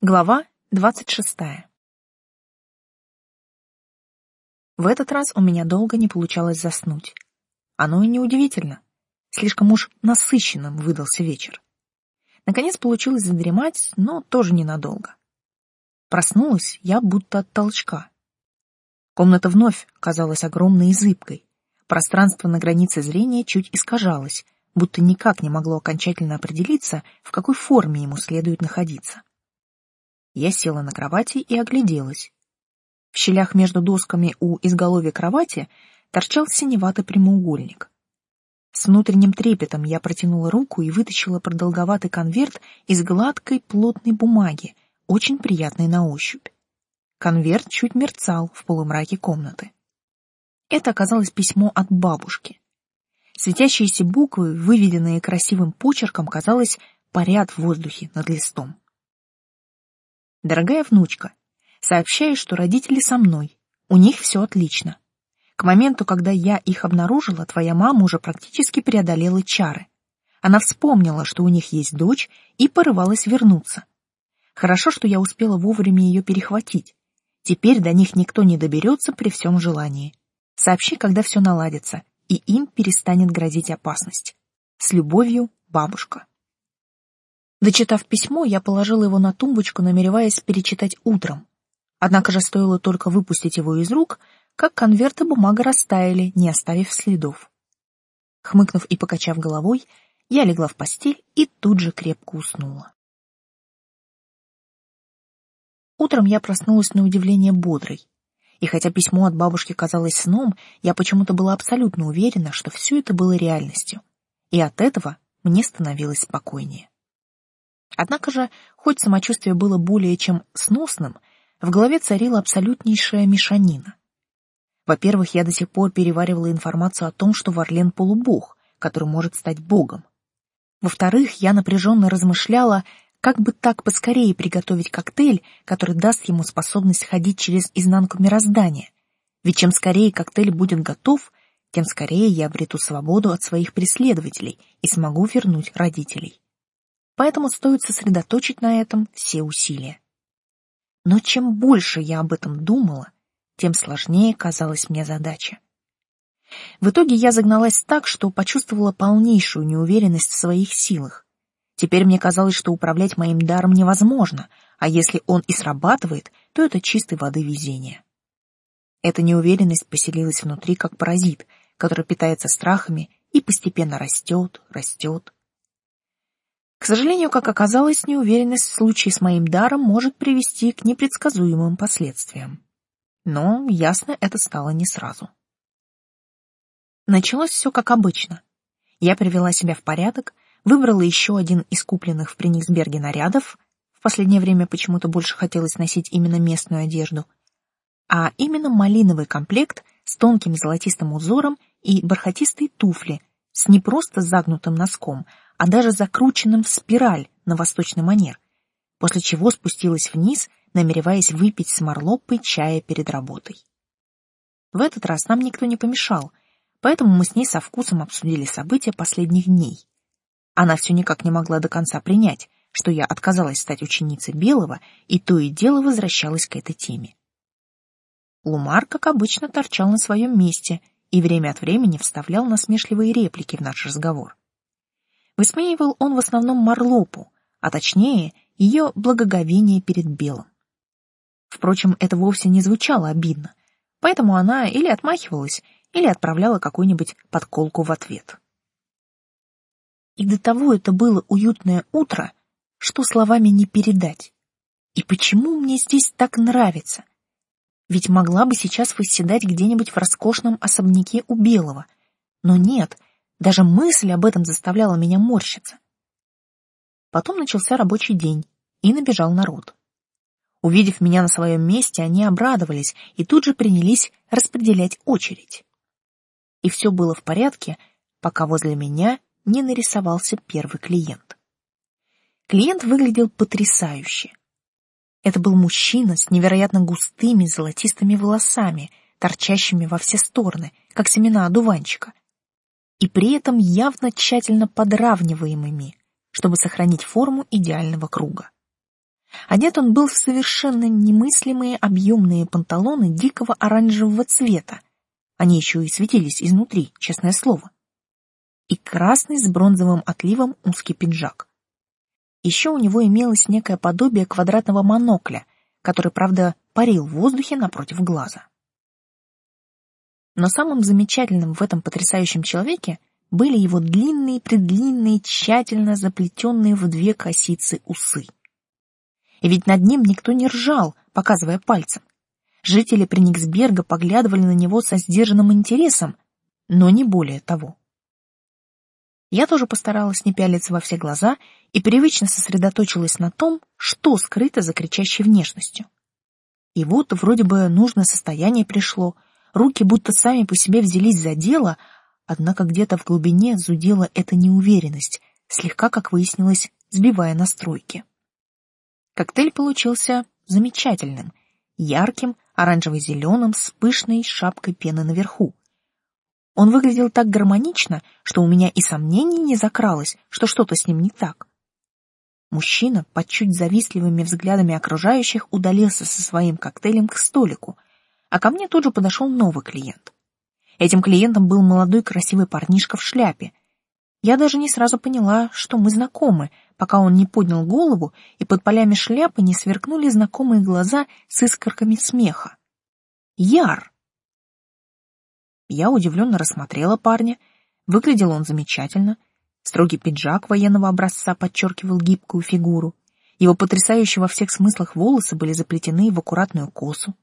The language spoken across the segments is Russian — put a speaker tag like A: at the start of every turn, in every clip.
A: Глава двадцать шестая. В этот раз у меня долго не получалось заснуть. Оно и неудивительно. Слишком уж насыщенным выдался вечер. Наконец получилось задремать, но тоже ненадолго. Проснулась я будто от толчка. Комната вновь казалась огромной и зыбкой. Пространство на границе зрения чуть искажалось, будто никак не могло окончательно определиться, в какой форме ему следует находиться. Я села на кровати и огляделась. В щелях между досками у изголовья кровати торчал синеватый прямоугольник. С внутренним трепетом я протянула руку и вытащила продолговатый конверт из гладкой плотной бумаги, очень приятной на ощупь. Конверт чуть мерцал в полумраке комнаты. Это оказалось письмо от бабушки. Светящиеся буквы, выведенные красивым почерком, казалось, парят в воздухе над листом. Дорогая внучка, сообщаю, что родители со мной. У них все отлично. К моменту, когда я их обнаружила, твоя мама уже практически преодолела чары. Она вспомнила, что у них есть дочь, и порывалась вернуться. Хорошо, что я успела вовремя ее перехватить. Теперь до них никто не доберется при всем желании. Сообщи, когда все наладится, и им перестанет грозить опасность. С любовью, бабушка. Дочитав письмо, я положила его на тумбочку, намереваясь перечитать утром. Однако же стоило только выпустить его из рук, как конверты бумага растаяли, не оставив следов. Хмыкнув и покачав головой, я легла в постель и тут же крепко уснула. Утром я проснулась на удивление бодрой. И хотя письмо от бабушки казалось сном, я почему-то была абсолютно уверена, что все это было реальностью. И от этого мне становилось спокойнее. Однако же, хоть самочувствие было более чем сносным, в голове царила абсолютнейшая мешанина. Во-первых, я до сих пор переваривала информацию о том, что Варлен полубог, который может стать богом. Во-вторых, я напряженно размышляла, как бы так поскорее приготовить коктейль, который даст ему способность ходить через изнанку мироздания. Ведь чем скорее коктейль будет готов, тем скорее я обрету свободу от своих преследователей и смогу вернуть родителей поэтому стоит сосредоточить на этом все усилия. Но чем больше я об этом думала, тем сложнее казалась мне задача. В итоге я загналась так, что почувствовала полнейшую неуверенность в своих силах. Теперь мне казалось, что управлять моим даром невозможно, а если он и срабатывает, то это чистой воды везение. Эта неуверенность поселилась внутри как паразит, который питается страхами и постепенно растет, растет, к сожалению, как оказалось, неуверенность в случае с моим даром может привести к непредсказуемым последствиям. Но ясно это стало не сразу. Началось все как обычно. Я привела себя в порядок, выбрала еще один из купленных в Прениксберге нарядов, в последнее время почему-то больше хотелось носить именно местную одежду, а именно малиновый комплект с тонким золотистым узором и бархатистые туфли с не просто загнутым носком, а даже закрученным в спираль на восточный манер, после чего спустилась вниз, намереваясь выпить с Марлоппой чая перед работой. В этот раз нам никто не помешал, поэтому мы с ней со вкусом обсудили события последних дней. Она все никак не могла до конца принять, что я отказалась стать ученицей Белого, и то и дело возвращалась к этой теме. Лумар, как обычно, торчал на своем месте и время от времени вставлял насмешливые реплики в наш разговор. Высмеивал он в основном Марлопу, а точнее ее благоговение перед Белым. Впрочем, это вовсе не звучало обидно, поэтому она или отмахивалась, или отправляла какую-нибудь подколку в ответ. И до того это было уютное утро, что словами не передать. И почему мне здесь так нравится? Ведь могла бы сейчас восседать где-нибудь в роскошном особняке у Белого. Но нет, даже мысль об этом заставляла меня морщиться. Потом начался рабочий день, и набежал народ. Увидев меня на своем месте, они обрадовались и тут же принялись распределять очередь. И все было в порядке, пока возле меня не нарисовался первый клиент. Клиент выглядел потрясающе. Это был мужчина с невероятно густыми золотистыми волосами, торчащими во все стороны, как семена одуванчика, и при этом явно тщательно подравниваемыми, чтобы сохранить форму идеального круга. Одет он был в совершенно немыслимые объемные панталоны дикого оранжевого цвета. Они еще и светились изнутри, честное слово. И красный с бронзовым отливом узкий пиджак. Еще у него имелось некое подобие квадратного монокля, который, правда, парил в воздухе напротив глаза. Но самым замечательным в этом потрясающем человеке были его длинные-предлинные, тщательно заплетенные в две косицы усы. И ведь над ним никто не ржал, показывая пальцем. Жители Прениксберга поглядывали на него со сдержанным интересом, но не более того. Я тоже постаралась не пялиться во все глаза и привычно сосредоточилась на том, что скрыто за кричащей внешностью. И вот вроде бы нужное состояние пришло, руки будто сами по себе взялись за дело, однако где-то в глубине зудела эта неуверенность, слегка, как выяснилось, сбивая настройки. Коктейль получился замечательным, ярким, оранжево-зеленым, с пышной шапкой пены наверху. Он выглядел так гармонично, что у меня и сомнений не закралось, что что-то с ним не так. Мужчина под чуть завистливыми взглядами окружающих удалился со своим коктейлем к столику, а ко мне тут же подошел новый клиент. Этим клиентом был молодой красивый парнишка в шляпе. Я даже не сразу поняла, что мы знакомы, пока он не поднял голову, и под полями шляпы не сверкнули знакомые глаза с искорками смеха. Яр! Я удивленно рассмотрела парня. Выглядел он замечательно. Строгий пиджак военного образца подчеркивал гибкую фигуру. Его потрясающие во всех смыслах волосы были заплетены в аккуратную косу.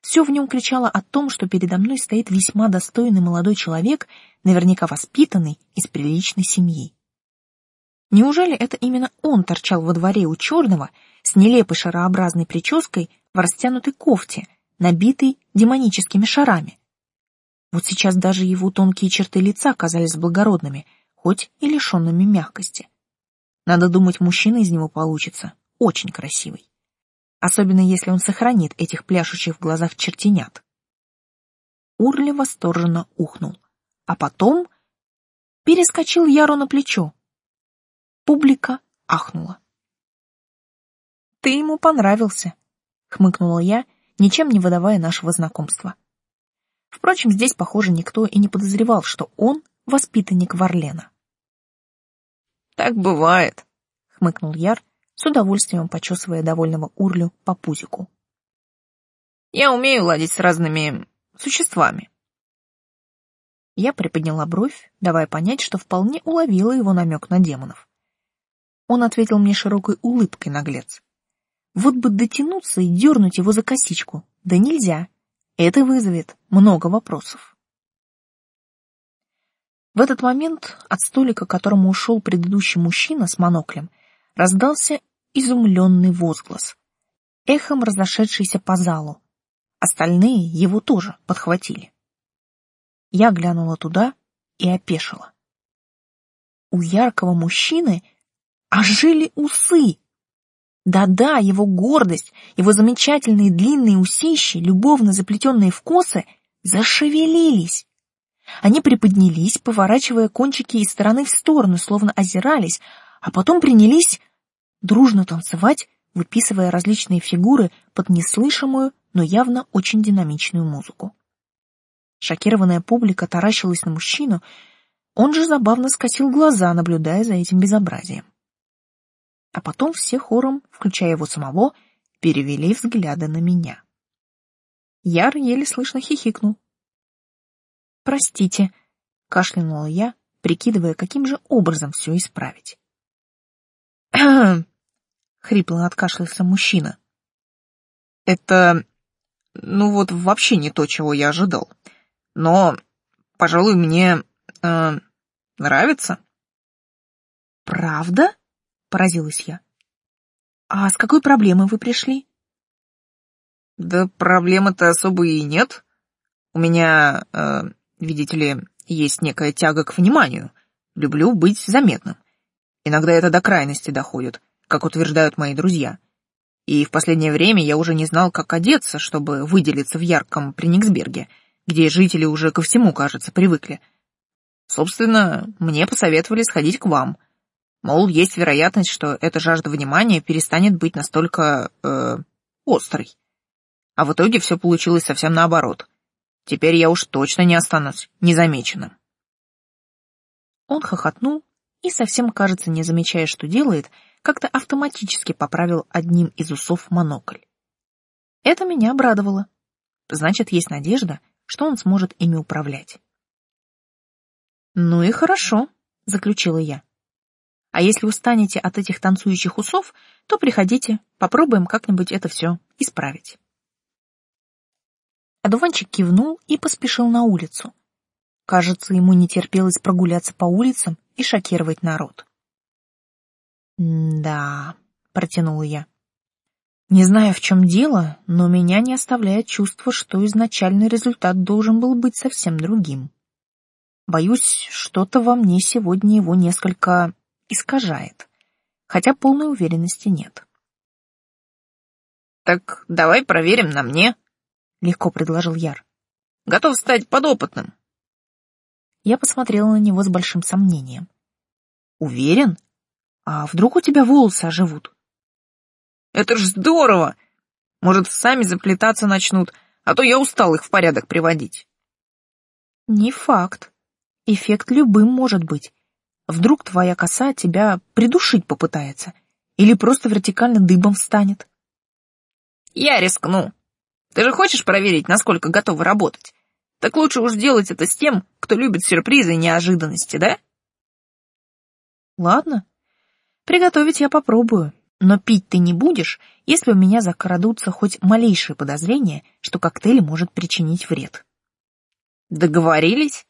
A: Все в нем кричало о том, что передо мной стоит весьма достойный молодой человек, наверняка воспитанный из приличной семьи. Неужели это именно он торчал во дворе у черного с нелепой шарообразной прической в растянутой кофте, набитой демоническими шарами? Вот сейчас даже его тонкие черты лица казались благородными, хоть и лишенными мягкости. Надо думать, мужчина из него получится очень красивый. Особенно если он сохранит этих пляшущих в глазах чертенят. Урли восторженно ухнул, а потом перескочил Яру на плечо. Публика ахнула. «Ты ему понравился», — хмыкнула я, ничем не выдавая нашего знакомства. Впрочем, здесь, похоже, никто и не подозревал, что он воспитанник Варлена.
B: «Так бывает», —
A: хмыкнул Яр, с удовольствием почесывая довольного Урлю по пузику.
B: «Я умею ладить с разными существами».
A: Я приподняла бровь, давая понять, что вполне уловила его намек на демонов. Он ответил мне широкой улыбкой, наглец. Вот бы дотянуться и дернуть его за косичку. Да нельзя. Это вызовет много вопросов. В этот момент от столика, к которому ушел предыдущий мужчина с моноклем, раздался изумленный возглас, эхом разошедшийся по залу. Остальные его тоже подхватили. Я глянула туда и опешила. У яркого мужчины ожили усы. Да-да, его гордость, его замечательные длинные усищи, любовно заплетенные в косы, зашевелились. Они приподнялись, поворачивая кончики из стороны в сторону, словно озирались, а потом принялись дружно танцевать, выписывая различные фигуры под неслышимую, но явно очень динамичную музыку. Шокированная публика таращилась на мужчину, он же забавно скосил глаза, наблюдая за этим безобразием а потом все хором, включая его самого, перевели взгляды на меня. Яр еле слышно хихикнул. «Простите», — кашлянула я, прикидывая, каким же образом все исправить. хрипло откашлялся мужчина.
B: «Это, ну вот, вообще не то, чего я ожидал. Но, пожалуй, мне э, нравится».
A: «Правда?» поразилась я. А с какой проблемой вы пришли?
B: Да проблемы-то особой и нет. У меня, э, видите ли, есть некая тяга к вниманию. Люблю быть заметным. Иногда это до крайности доходит, как утверждают мои друзья. И в последнее время я уже не знал, как одеться, чтобы выделиться в ярком Прениксберге, где жители уже ко всему, кажется, привыкли. Собственно, мне посоветовали сходить к вам — Мол, есть вероятность, что эта жажда внимания перестанет быть настолько... Э, острой. А в итоге все получилось совсем наоборот. Теперь я уж точно не останусь незамеченным.
A: Он хохотнул и, совсем, кажется, не замечая, что делает, как-то автоматически поправил одним из усов монокль. Это меня обрадовало. Значит, есть надежда, что он сможет ими управлять. «Ну и хорошо», — заключила я. «А если устанете от этих танцующих усов, то приходите, попробуем как-нибудь это все исправить». Одуванчик кивнул и поспешил на улицу. Кажется, ему не терпелось прогуляться по улицам и шокировать народ. «Да», — протянула я. Не знаю, в чем дело, но меня не оставляет чувство, что изначальный результат должен был быть совсем другим. Боюсь, что-то во мне сегодня его несколько искажает, хотя полной уверенности нет.
B: «Так давай проверим на мне», — легко предложил Яр. «Готов стать подопытным».
A: Я посмотрела на него с большим сомнением. «Уверен? А вдруг у тебя волосы оживут?»
B: «Это ж здорово! Может, сами заплетаться начнут, а то я устал их в порядок приводить».
A: «Не факт. Эффект любым может быть. Вдруг твоя коса тебя придушить попытается или просто вертикально дыбом встанет».
B: «Я рискну», ты же хочешь проверить, насколько готовы работать? Так лучше уж делать это с тем, кто любит сюрпризы и неожиданности, да?
A: Ладно. Приготовить я попробую. Но пить ты не будешь, если у меня закрадутся хоть малейшие подозрения, что коктейль может причинить вред.
B: Договорились?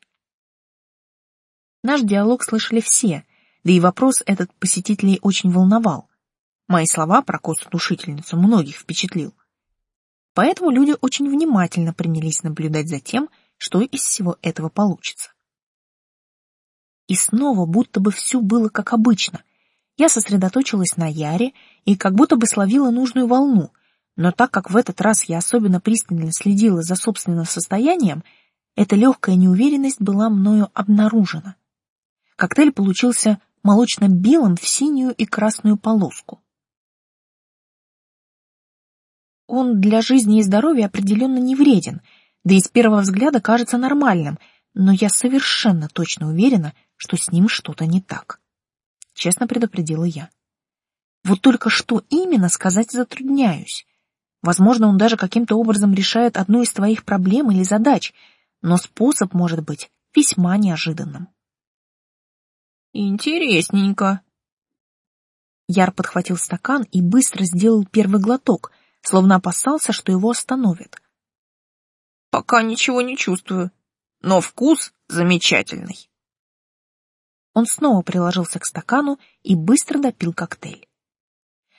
A: Наш диалог слышали все, да и вопрос этот посетителей очень волновал. Мои слова про косу-душительницу многих впечатлил. Поэтому люди очень внимательно принялись наблюдать за тем, что из всего этого получится. И снова будто бы все было как обычно. Я сосредоточилась на Яре и как будто бы словила нужную волну, но так как в этот раз я особенно пристально следила за собственным состоянием, эта легкая неуверенность была мною обнаружена. Коктейль получился молочно-белым в синюю и красную полоску. Он для жизни и здоровья определенно не вреден, да и с первого взгляда кажется нормальным, но я совершенно точно уверена, что с ним что-то не так. Честно предупредила я. Вот только что именно сказать затрудняюсь. Возможно, он даже каким-то образом решает одну из твоих проблем или задач, но способ может быть весьма неожиданным.
B: Интересненько.
A: Яр подхватил стакан и быстро сделал первый глоток, словно опасался, что его остановят.
B: «Пока ничего не чувствую, но вкус замечательный».
A: Он снова приложился к стакану и быстро допил коктейль.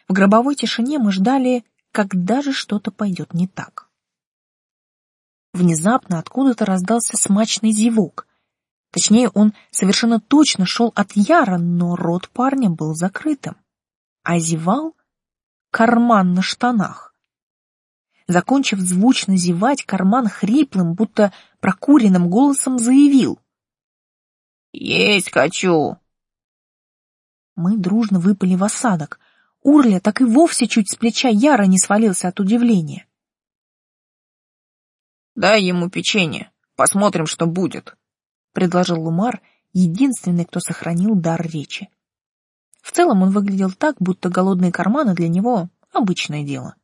A: В гробовой тишине мы ждали, когда же что-то пойдет не так. Внезапно откуда-то раздался смачный зевок. Точнее, он совершенно точно шел от Яра, но рот парня был закрытым. А зевал карман на штанах. Закончив звучно зевать, карман хриплым, будто прокуренным голосом заявил.
B: «Есть хочу!»
A: Мы дружно выпали в осадок. Урля так и вовсе чуть с плеча Яра не свалился от удивления.
B: «Дай ему печенье, посмотрим, что будет», — предложил Лумар, единственный, кто сохранил дар речи.
A: В целом он выглядел так, будто голодные карманы для него — обычное дело.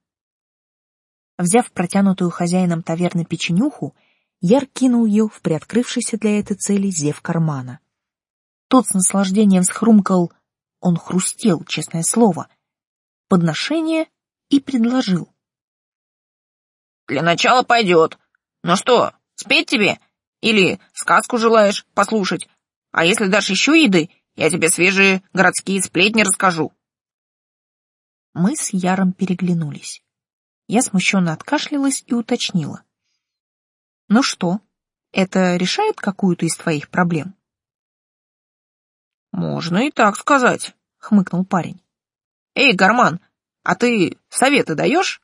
A: Взяв протянутую хозяином таверны печенюху, Яр кинул ее в приоткрывшийся для этой цели зев кармана. Тот с наслаждением схрумкал, он хрустел, честное слово, подношение и предложил.
B: «Для начала пойдет. Ну что, спеть тебе? Или сказку желаешь послушать? А если дашь еще еды, я тебе свежие городские сплетни расскажу».
A: Мы с Яром переглянулись. Я смущенно откашлялась и уточнила. «Ну что, это решает какую-то из твоих проблем?»
B: «Можно и так сказать», — хмыкнул парень. «Эй, Гарман, а ты советы даешь?»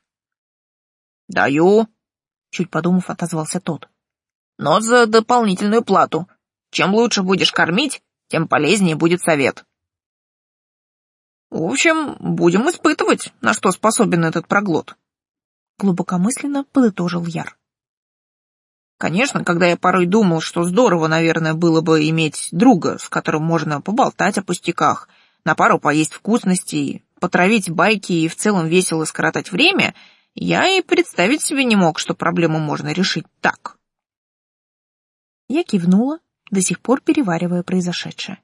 B: «Даю», — чуть подумав, отозвался тот. «Но за дополнительную плату. Чем лучше будешь кормить, тем полезнее будет совет». В общем, будем испытывать, на что способен этот проглот.
A: Глубокомысленно подытожил Яр.
B: Конечно, когда я порой думал, что здорово, наверное, было бы иметь друга, с которым можно поболтать о пустяках, на пару поесть вкусностей, потравить байки и в целом весело скоротать время, я и представить себе не мог, что проблему можно решить так.
A: Я кивнула, до сих пор переваривая произошедшее.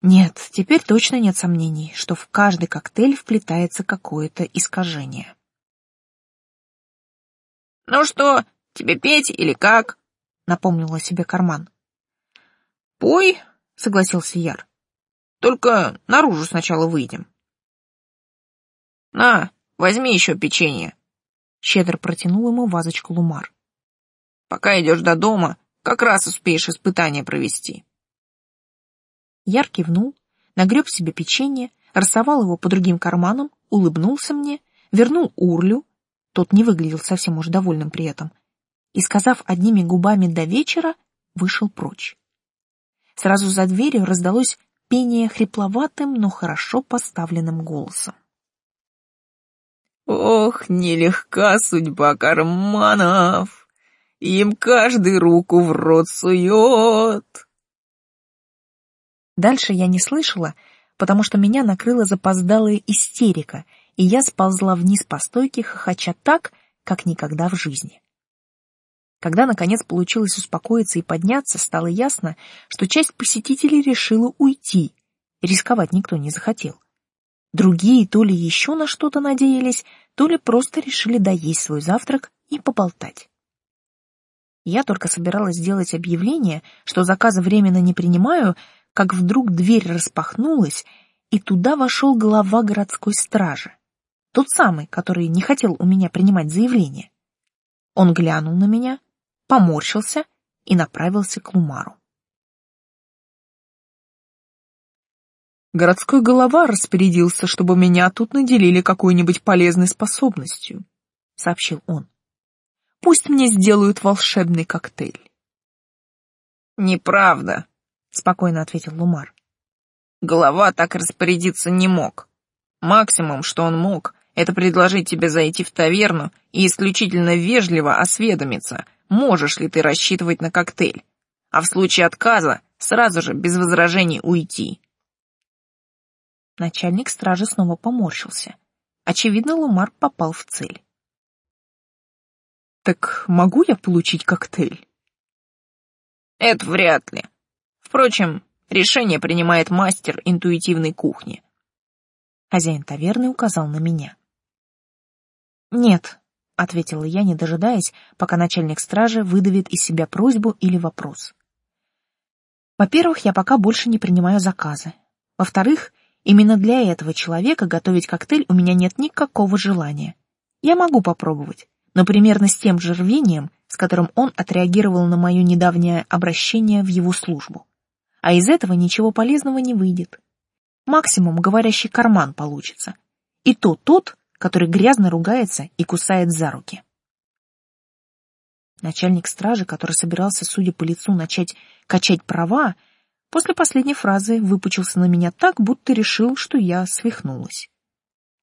A: Нет, теперь точно нет сомнений, что в каждый коктейль вплетается какое-то искажение.
B: «Ну что, тебе петь или как?»
A: — напомнила себе карман.
B: «Пой», — согласился Яр. «Только наружу сначала выйдем». «На, возьми еще печенье», —
A: щедро протянул ему вазочку Лумар.
B: «Пока идешь до дома, как раз успеешь испытание провести».
A: Яр кивнул, нагреб себе печенье, рассовал его по другим карманам, улыбнулся мне, вернул урлю, тот не выглядел совсем уж довольным при этом, и, сказав одними губами «до вечера», вышел прочь. Сразу за дверью раздалось пение хрипловатым, но хорошо поставленным голосом.
B: «Ох, нелегка судьба карманов! Им каждый руку в рот сует!»
A: Дальше я не слышала, потому что меня накрыла запоздалая истерика, и я сползла вниз по стойке, хохоча так, как никогда в жизни. Когда, наконец, получилось успокоиться и подняться, стало ясно, что часть посетителей решила уйти, рисковать никто не захотел. Другие то ли еще на что-то надеялись, то ли просто решили доесть свой завтрак и поболтать. Я только собиралась сделать объявление, что заказы временно не принимаю, как вдруг дверь распахнулась, и туда вошел глава городской стражи. Тот самый, который не хотел у меня принимать заявление. Он глянул на меня, поморщился и направился к Лумару.
B: Городской голова распорядился, чтобы меня тут наделили какой-нибудь полезной способностью, сообщил он. Пусть мне сделают волшебный коктейль. Неправда, спокойно ответил Лумар. Голова так распорядиться не мог. Максимум, что он мог, это предложить тебе зайти в таверну и исключительно вежливо осведомиться, можешь ли ты рассчитывать на коктейль, а в случае отказа сразу же без возражений уйти.
A: Начальник стражи снова поморщился. Очевидно, Лумар попал в цель.
B: «Так могу я получить коктейль?» «Это вряд ли. Впрочем, решение принимает мастер интуитивной кухни.
A: Хозяин таверны указал на меня. «Нет», — ответила я, не дожидаясь, пока начальник стражи выдавит из себя просьбу или вопрос. «Во-первых, я пока больше не принимаю заказы. Во-вторых, именно для этого человека готовить коктейль у меня нет никакого желания. Я могу попробовать, но примерно с тем же рвением, с которым он отреагировал на мое недавнее обращение в его службу а из этого ничего полезного не выйдет. Максимум говорящий карман получится. И то тот, который грязно ругается и кусает за руки. Начальник стражи, который собирался, судя по лицу, начать качать права, после последней фразы выпучился на меня так, будто решил, что я свихнулась.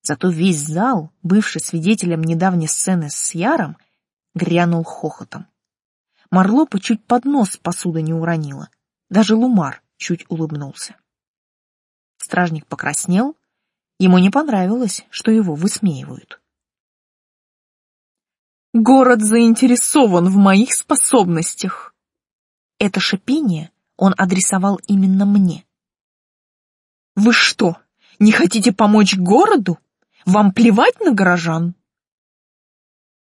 A: Зато весь зал, бывший свидетелем недавней сцены с Яром, грянул хохотом. Марлопа чуть под нос посуда не уронила — даже Лумар чуть улыбнулся. Стражник покраснел, ему не понравилось, что его высмеивают.
B: «Город заинтересован в моих способностях!»
A: Это шипение он адресовал именно мне.
B: «Вы что, не хотите помочь городу? Вам плевать на горожан?»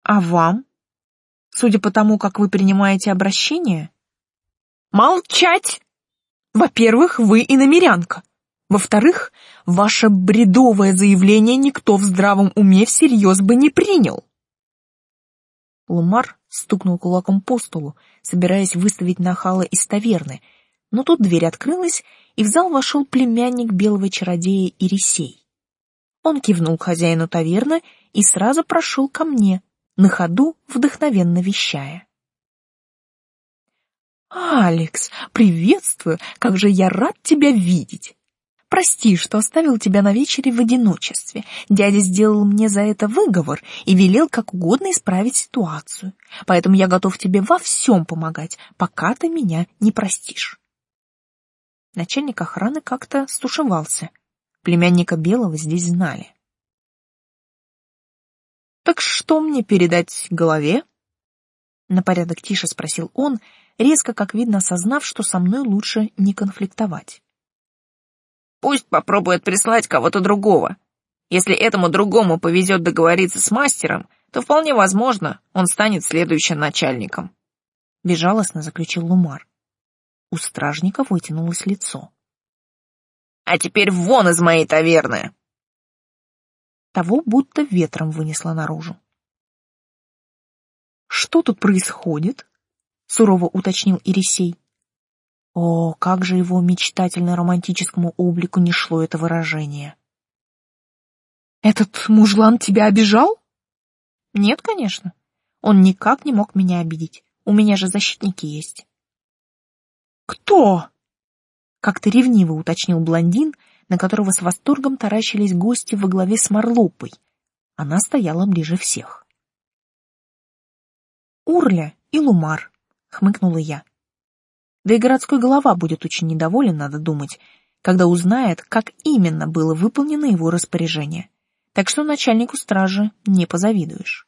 A: «А вам? Судя по тому, как вы принимаете обращение,
B: Молчать! Во-первых, вы иномерянка. Во-вторых, ваше бредовое заявление никто в здравом уме всерьез бы не принял.
A: Лумар стукнул кулаком по столу, собираясь выставить нахала из таверны, но тут дверь открылась, и в зал вошел племянник белого чародея Ирисей. Он кивнул хозяину таверны и сразу прошел ко мне, на ходу вдохновенно вещая.
B: «Алекс, приветствую! Как же я рад тебя видеть!
A: Прости, что оставил тебя на вечере в одиночестве. Дядя сделал мне за это выговор и велел как угодно исправить ситуацию. Поэтому я готов тебе во всем помогать, пока ты меня не простишь. Начальник охраны как-то стушевался. Племянника Белого здесь знали. «Так что мне передать голове?» На порядок тише спросил он, резко, как видно, осознав, что со мной лучше не конфликтовать.
B: Пусть попробует прислать кого-то другого. Если этому другому повезет договориться с мастером, то вполне возможно, он станет следующим начальником.
A: Безжалостно заключил Лумар. У стражника вытянулось лицо.
B: «А теперь вон из моей таверны!»
A: Того будто ветром вынесло наружу. «Что тут происходит?» — сурово уточнил Ирисей. О, как же его мечтательно-романтическому облику не шло это выражение. «Этот мужлан тебя обижал?» «Нет, конечно. Он никак не мог меня обидеть. У меня же защитники есть». «Кто?» Как-то ревниво уточнил блондин, на которого с восторгом таращились гости во главе с Марлопой. Она стояла ближе всех. «Урля и Лумар», — хмыкнула я. Да и городской голова будет очень недоволен, надо думать, когда узнает, как именно было выполнено его распоряжение. Так что начальнику стражи не позавидуешь.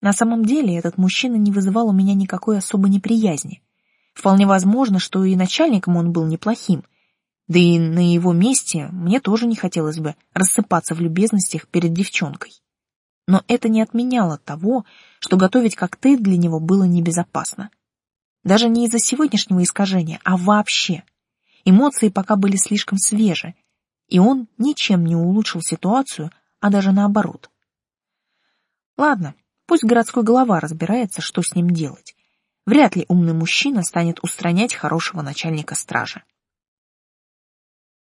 A: На самом деле этот мужчина не вызывал у меня никакой особой неприязни. Вполне возможно, что и начальником он был неплохим, да и на его месте мне тоже не хотелось бы рассыпаться в любезностях перед девчонкой. Но это не отменяло того, что готовить коктейль для него было небезопасно. Даже не из-за сегодняшнего искажения, а вообще. Эмоции пока были слишком свежи, и он ничем не улучшил ситуацию, а даже наоборот. Ладно, пусть городской голова разбирается, что с ним делать. Вряд ли умный мужчина станет устранять хорошего начальника стражи.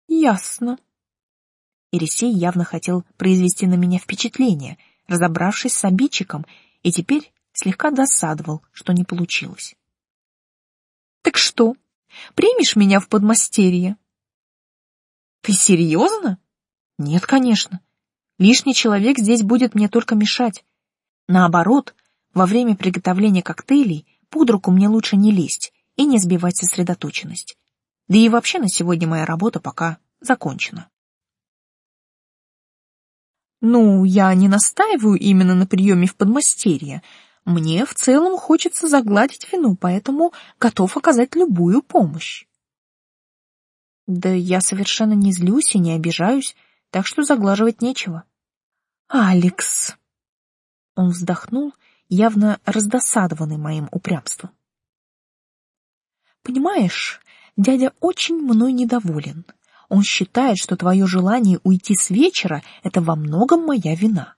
A: Ясно. Ирисей явно хотел произвести на меня впечатление, разобравшись с обидчиком, и теперь слегка досадовал, что не получилось. Так что, примешь меня в подмастерье? Ты серьезно? Нет, конечно. Лишний человек здесь будет мне только мешать. Наоборот, во время приготовления коктейлей под руку мне лучше не лезть и не сбивать сосредоточенность. Да и вообще на сегодня моя работа пока закончена. Ну, я не настаиваю именно на приеме в подмастерье, мне в целом хочется загладить вину, поэтому готов оказать любую помощь. Да я совершенно не злюсь и не обижаюсь, так что заглаживать нечего. Алекс. Он вздохнул, явно раздосадованный моим упрямством. Понимаешь, дядя очень мной недоволен. Он считает, что твое желание уйти с вечера — это во многом моя вина.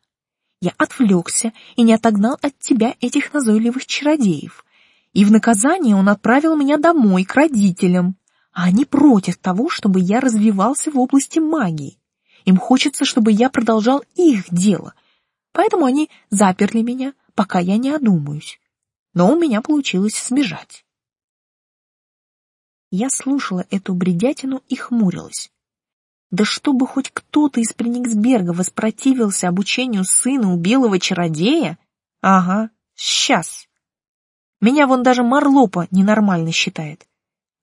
A: Я отвлекся и не отогнал от тебя этих назойливых чародеев. И в наказание он отправил меня домой к родителям. А они против того, чтобы я развивался в области магии. Им хочется, чтобы я продолжал их дело. Поэтому они заперли меня, пока я не одумаюсь. Но у меня получилось сбежать. Я слушала эту бредятину и хмурилась. Да чтобы хоть кто-то из Прениксберга воспротивился обучению сына у белого чародея? Ага, сейчас. Меня вон даже Марлопа ненормально считает.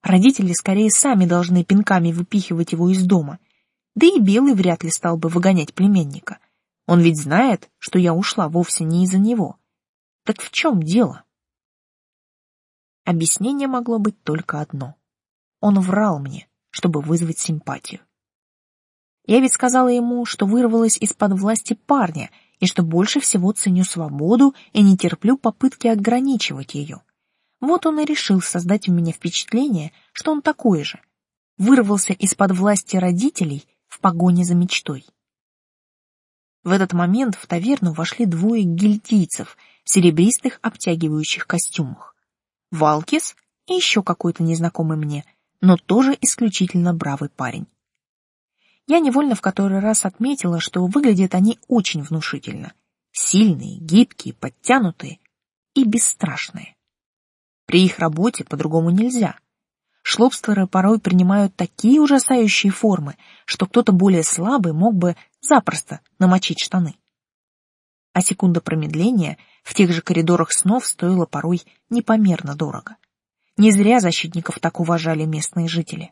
A: Родители скорее сами должны пинками выпихивать его из дома. Да и Белый вряд ли стал бы выгонять племенника. Он ведь знает, что я ушла вовсе не из-за него. Так в чем дело? Объяснение могло быть только одно. Он врал мне, чтобы вызвать симпатию. Я ведь сказала ему, что вырвалась из-под власти парня и что больше всего ценю свободу и не терплю попытки ограничивать ее. Вот он и решил создать у меня впечатление, что он такой же. Вырвался из-под власти родителей в погоне за мечтой. В этот момент в таверну вошли двое гильдийцев в серебристых обтягивающих костюмах. Валкис и еще какой-то незнакомый мне, но тоже исключительно бравый парень. Я невольно в который раз отметила, что выглядят они очень внушительно. Сильные, гибкие, подтянутые и бесстрашные. При их работе по-другому нельзя. Шлобстеры порой принимают такие ужасающие формы, что кто-то более слабый мог бы запросто намочить штаны. А секунда промедления в тех же коридорах снов стоила порой непомерно дорого. Не зря защитников так уважали местные жители.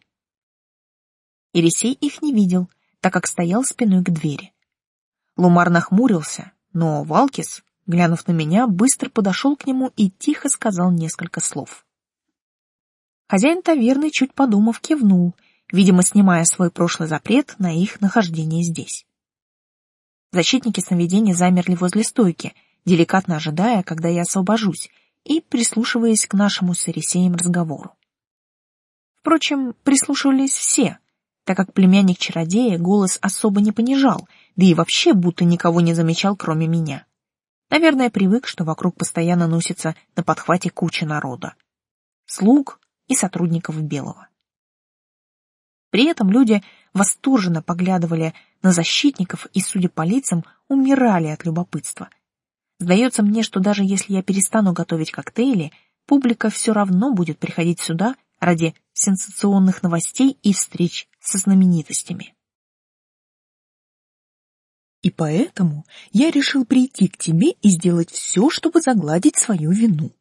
A: Ирисей их не видел, так как стоял спиной к двери. Лумар нахмурился, но Валкис, глянув на меня, быстро подошел к нему и тихо сказал несколько слов. Хозяин таверны, чуть подумав, кивнул, видимо, снимая свой прошлый запрет на их нахождение здесь. Защитники сновидений замерли возле стойки, деликатно ожидая, когда я освобожусь, и прислушиваясь к нашему с Эрисеем разговору. Впрочем, прислушивались все, так как племянник чародея голос особо не понижал, да и вообще будто никого не замечал, кроме меня. Наверное, привык, что вокруг постоянно носится на подхвате куча народа. Слуг, и сотрудников Белого. При этом люди восторженно поглядывали на защитников и, судя по лицам, умирали от любопытства. Сдается мне, что даже если я перестану готовить коктейли, публика все равно будет приходить сюда ради сенсационных новостей и встреч со знаменитостями. И поэтому я решил прийти к тебе и сделать все, чтобы загладить свою вину.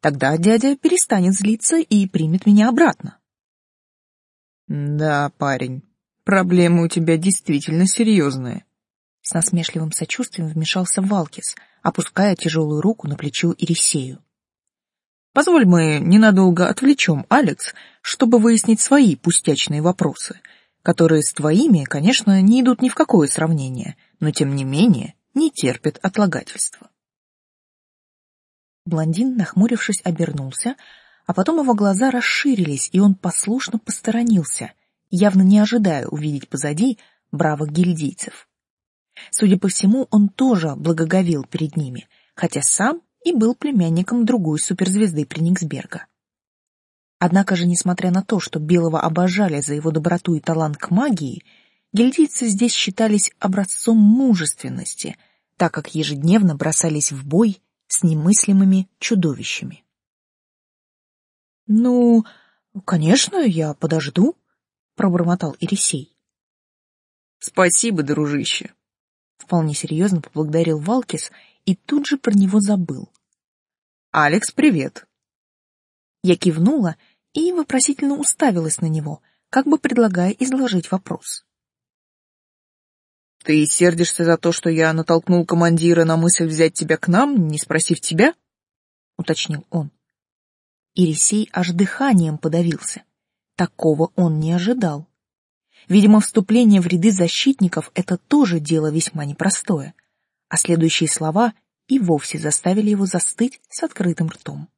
A: Тогда дядя перестанет злиться и примет меня обратно.
B: Да, парень, проблемы у тебя действительно серьезные.
A: С насмешливым сочувствием вмешался Валкис, опуская тяжелую руку на плечо Ирисею.
B: Позволь мы ненадолго отвлечем Алекс, чтобы выяснить свои пустячные вопросы, которые с твоими, конечно, не идут ни в какое сравнение, но тем не менее не терпят отлагательства.
A: Блондин, нахмурившись, обернулся, а потом его глаза расширились, и он послушно посторонился, явно не ожидая увидеть позади бравых гильдийцев. Судя по всему, он тоже благоговел перед ними, хотя сам и был племянником другой суперзвезды Прениксберга. Однако же, несмотря на то, что Белого обожали за его доброту и талант к магии, гильдийцы здесь считались образцом мужественности, так как ежедневно бросались в бой с немыслимыми чудовищами.
B: «Ну, конечно, я подожду», — пробормотал Ирисей. «Спасибо, дружище», — вполне серьезно поблагодарил Валкис и тут же про него забыл. «Алекс, привет».
A: Я кивнула и вопросительно уставилась на него, как бы предлагая изложить вопрос.
B: Ты сердишься за то, что я натолкнул командира на мысль взять тебя к нам, не спросив тебя? уточнил он.
A: Ирисей аж дыханием подавился. Такого он не ожидал. Видимо, вступление в ряды защитников это тоже дело весьма непростое, а следующие слова и вовсе заставили его застыть с открытым ртом.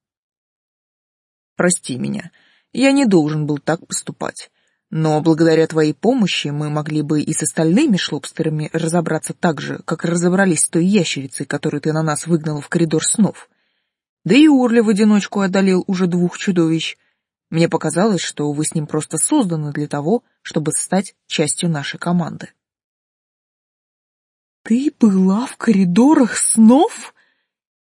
B: Прости меня. Я не должен был так поступать. Но благодаря твоей помощи мы могли бы и с остальными шлобстерами разобраться так же, как разобрались с той ящерицей, которую ты на нас выгнал в коридор снов. Да и Орли в одиночку одолел уже двух чудовищ. Мне показалось, что вы с ним просто созданы для того, чтобы стать частью нашей команды.
C: Ты была в коридорах снов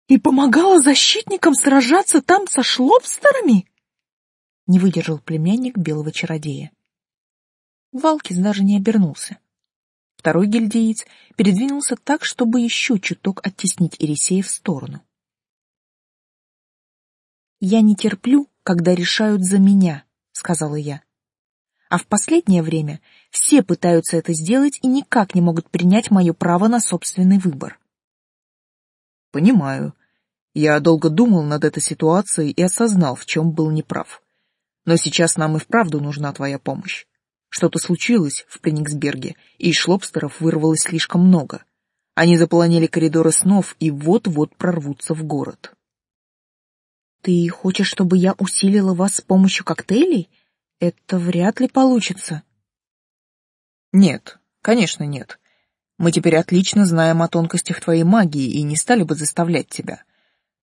C: и помогала защитникам сражаться там со шлобстерами?
A: Не выдержал племянник белого чародея. Валкис даже не обернулся. Второй гильдеец передвинулся так, чтобы еще чуток оттеснить Ирисея в сторону. «Я не терплю, когда решают за меня», — сказала я. «А в последнее время все пытаются это сделать и никак не могут принять мое право на собственный выбор».
B: «Понимаю. Я долго думал над этой ситуацией и осознал, в чем был неправ. Но сейчас нам и вправду нужна твоя помощь. Что-то случилось в Прениксберге, и шлобстеров вырвалось слишком много. Они заполонили коридоры снов и вот-вот прорвутся в город.
A: Ты хочешь, чтобы я усилила вас с помощью коктейлей? Это вряд ли получится.
B: Нет, конечно, нет. Мы теперь отлично знаем о тонкостях твоей магии и не стали бы заставлять тебя.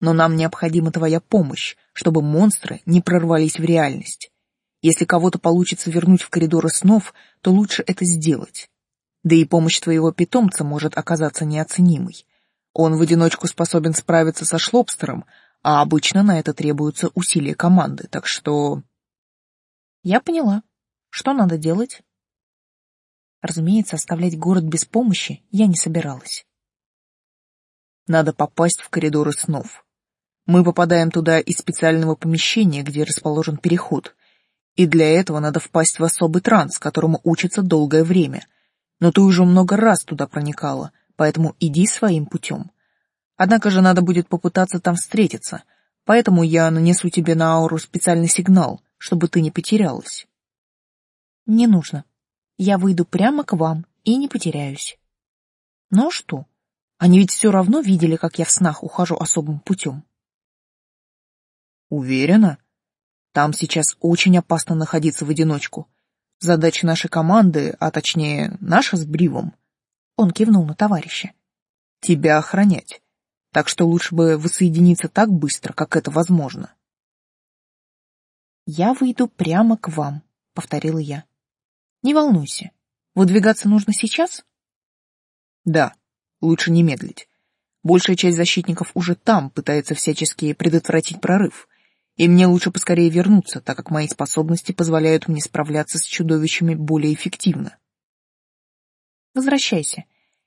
B: Но нам необходима твоя помощь, чтобы монстры не прорвались в реальность. Если кого-то получится вернуть в коридоры снов, то лучше это сделать. Да и помощь твоего питомца может оказаться неоценимой. Он в одиночку способен справиться со шлобстером, а обычно на это требуются усилия команды, так что...
A: Я поняла. Что надо делать? Разумеется, оставлять город без помощи я не собиралась.
B: Надо попасть в коридоры снов. Мы попадаем туда из специального помещения, где расположен переход. И для этого надо впасть в особый транс, которому учатся долгое время. Но ты уже много раз туда проникала, поэтому иди своим путем. Однако же надо будет попытаться там встретиться, поэтому я нанесу тебе на ауру специальный сигнал, чтобы ты не потерялась.
A: Не нужно. Я выйду прямо к вам и не потеряюсь. Ну а что? Они ведь все равно видели, как я в снах ухожу особым путем.
B: Уверена? Там сейчас очень опасно находиться в одиночку. Задача нашей команды, а точнее наша с Бривом,
A: он кивнул на товарища,
B: тебя охранять. Так что лучше бы воссоединиться так быстро, как это возможно.
A: Я выйду прямо к вам, повторила я. Не волнуйся. Выдвигаться нужно сейчас?
B: Да, лучше не медлить. Большая часть защитников уже там пытается всячески предотвратить прорыв. И мне лучше поскорее вернуться, так как мои способности позволяют мне справляться с чудовищами более эффективно.
A: Возвращайся.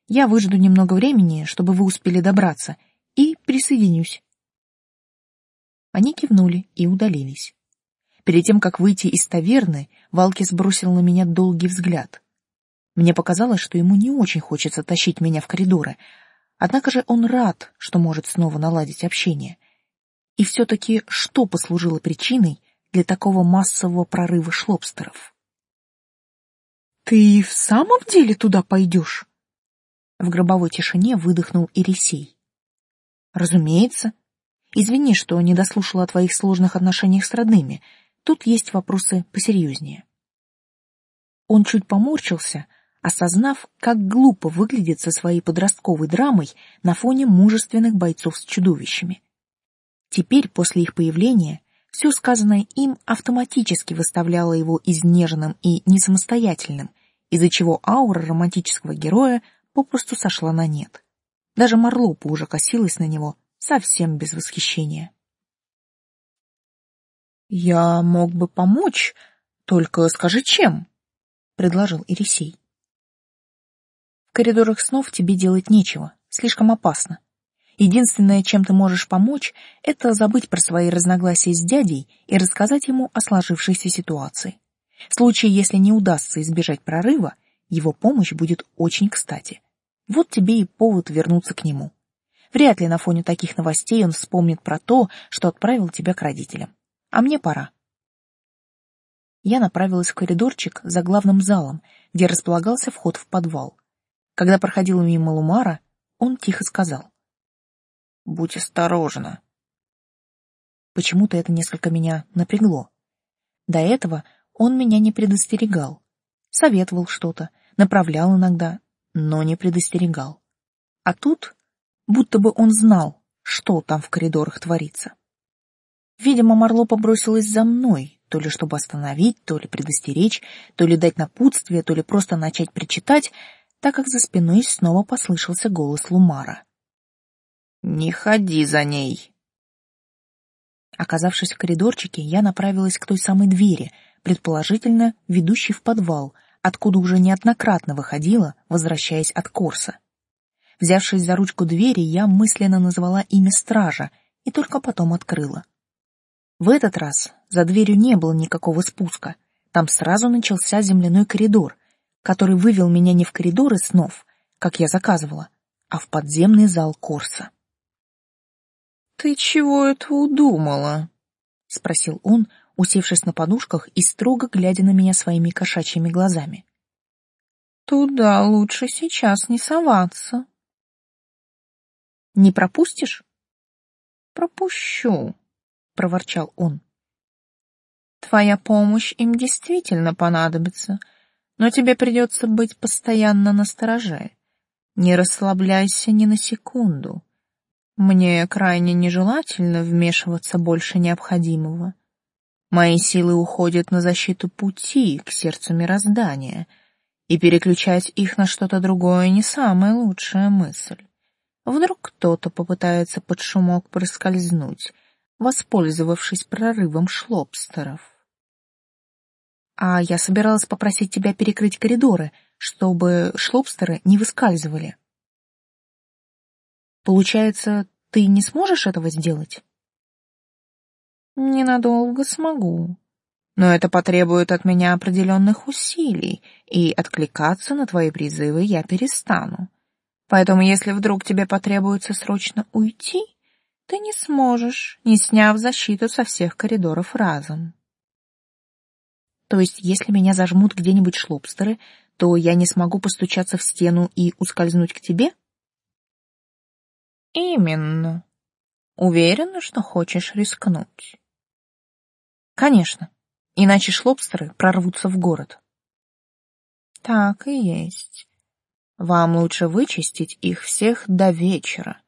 A: Я выжду немного времени, чтобы вы успели добраться, и присоединюсь. Они кивнули и удалились. Перед тем, как выйти из таверны, Валкис бросил на меня долгий взгляд. Мне показалось, что ему не очень хочется тащить меня в коридоры, однако же он рад, что может снова наладить общение. И все-таки что послужило причиной для такого массового прорыва шлобстеров?
C: «Ты в самом деле туда пойдешь?»
A: В гробовой тишине выдохнул Ирисей. «Разумеется. Извини, что не дослушала о твоих сложных отношениях с родными. Тут есть вопросы посерьезнее. Он чуть поморщился, осознав, как глупо выглядит со своей подростковой драмой на фоне мужественных бойцов с чудовищами. Теперь, после их появления, все сказанное им автоматически выставляло его изнеженным и несамостоятельным, из-за чего аура романтического героя попросту сошла на нет. Даже Марлопа уже косилась на него совсем без восхищения.
C: «Я мог бы помочь, только скажи, чем?» — предложил Ирисей.
A: «В коридорах снов тебе делать нечего, слишком опасно. Единственное, чем ты можешь помочь, это забыть про свои разногласия с дядей и рассказать ему о сложившейся ситуации. В случае, если не удастся избежать прорыва, его помощь будет очень кстати. Вот тебе и повод вернуться к нему. Вряд ли на фоне таких новостей он вспомнит про то, что отправил тебя к родителям а мне пора. Я направилась в коридорчик за главным залом, где располагался вход в подвал. Когда проходила мимо Лумара, он тихо сказал. «Будь осторожна». Почему-то это несколько меня напрягло. До этого он меня не предостерегал. Советовал что-то, направлял иногда, но не предостерегал. А тут, будто бы он знал, что там в коридорах творится. Видимо, Марло побросилась за мной, то ли чтобы остановить, то ли предостеречь, то ли дать напутствие, то ли просто начать причитать, так как за спиной снова послышался голос Лумара.
B: «Не ходи за ней!»
A: Оказавшись в коридорчике, я направилась к той самой двери, предположительно, ведущей в подвал, откуда уже неоднократно выходила, возвращаясь от Корса. Взявшись за ручку двери, я мысленно назвала имя стража и только потом открыла. В этот раз за дверью не было никакого спуска. Там сразу начался земляной коридор, который вывел меня не в коридоры снов, как я заказывала, а в подземный зал Корса.
B: «Ты чего это удумала?»
A: — спросил он, усевшись на подушках и строго глядя на меня своими кошачьими глазами.
B: «Туда лучше сейчас не соваться».
A: «Не пропустишь?»
B: «Пропущу», — проворчал он. «Твоя помощь им действительно понадобится, но тебе придется быть постоянно настороже. Не расслабляйся ни на секунду. Мне крайне нежелательно вмешиваться больше необходимого. Мои силы уходят на защиту пути к сердцу мироздания, и переключать их на что-то другое не самая лучшая мысль. Вдруг кто-то попытается под шумок проскользнуть, воспользовавшись прорывом шлобстеров.
A: А я собиралась попросить тебя перекрыть коридоры, чтобы шлобстеры не выскальзывали. Получается, ты не сможешь этого сделать?
B: Ненадолго смогу. Но это потребует от меня определенных усилий, и откликаться на твои призывы я перестану. Поэтому если вдруг тебе потребуется срочно уйти, ты не сможешь, не сняв защиту со всех коридоров разом.
A: То есть, если меня зажмут где-нибудь шлобстеры, то я не смогу постучаться в стену и ускользнуть к тебе?
B: Именно. Уверена, что хочешь рискнуть?
A: Конечно. Иначе шлобстеры прорвутся в город.
B: Так и есть. Вам лучше вычистить их всех до вечера.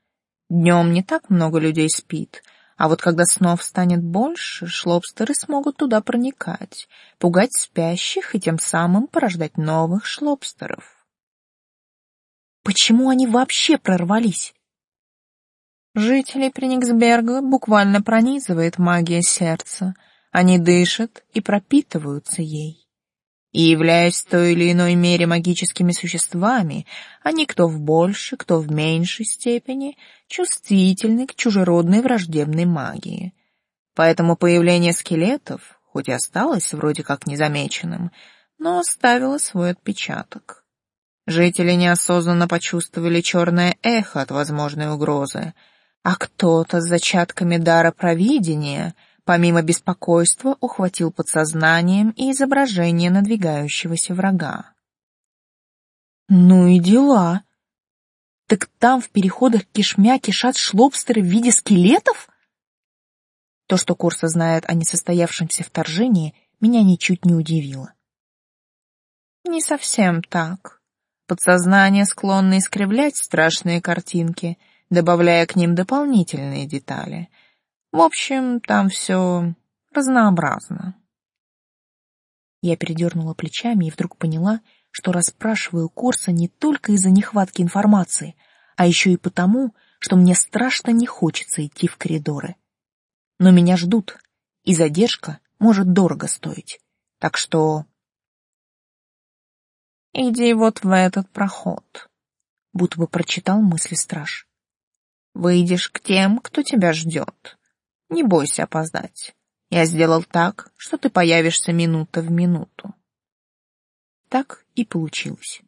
B: Днем не так много людей спит, а вот когда снов станет больше, шлобстеры смогут туда проникать, пугать спящих и тем самым порождать новых шлобстеров.
A: Почему они вообще прорвались?
B: Жителей Прениксберга буквально пронизывает магия сердца. Они дышат и пропитываются ей и являясь в той или иной мере магическими существами, они кто в большей, кто в меньшей степени чувствительны к чужеродной враждебной магии. Поэтому появление скелетов, хоть и осталось вроде как незамеченным, но оставило свой отпечаток. Жители неосознанно почувствовали черное эхо от возможной угрозы, а кто-то с зачатками дара провидения — помимо беспокойства, ухватил подсознанием и изображение надвигающегося врага.
A: Ну и дела. Так там в переходах кишмя кишат шлобстеры в виде скелетов? То, что Корса знает о несостоявшемся вторжении, меня ничуть не удивило.
B: Не совсем так. Подсознание склонно искривлять страшные картинки, добавляя к ним дополнительные детали — в общем, там все разнообразно.
A: Я передернула плечами и вдруг поняла, что расспрашиваю Корса не только из-за нехватки информации, а еще и потому, что мне страшно не хочется идти в коридоры. Но меня ждут, и задержка может дорого стоить. Так что...
B: «Иди вот в этот проход», — будто бы прочитал мысли страж. «Выйдешь к тем, кто тебя ждет. Не бойся опоздать. Я сделал так, что ты появишься минута в минуту.
A: Так и получилось.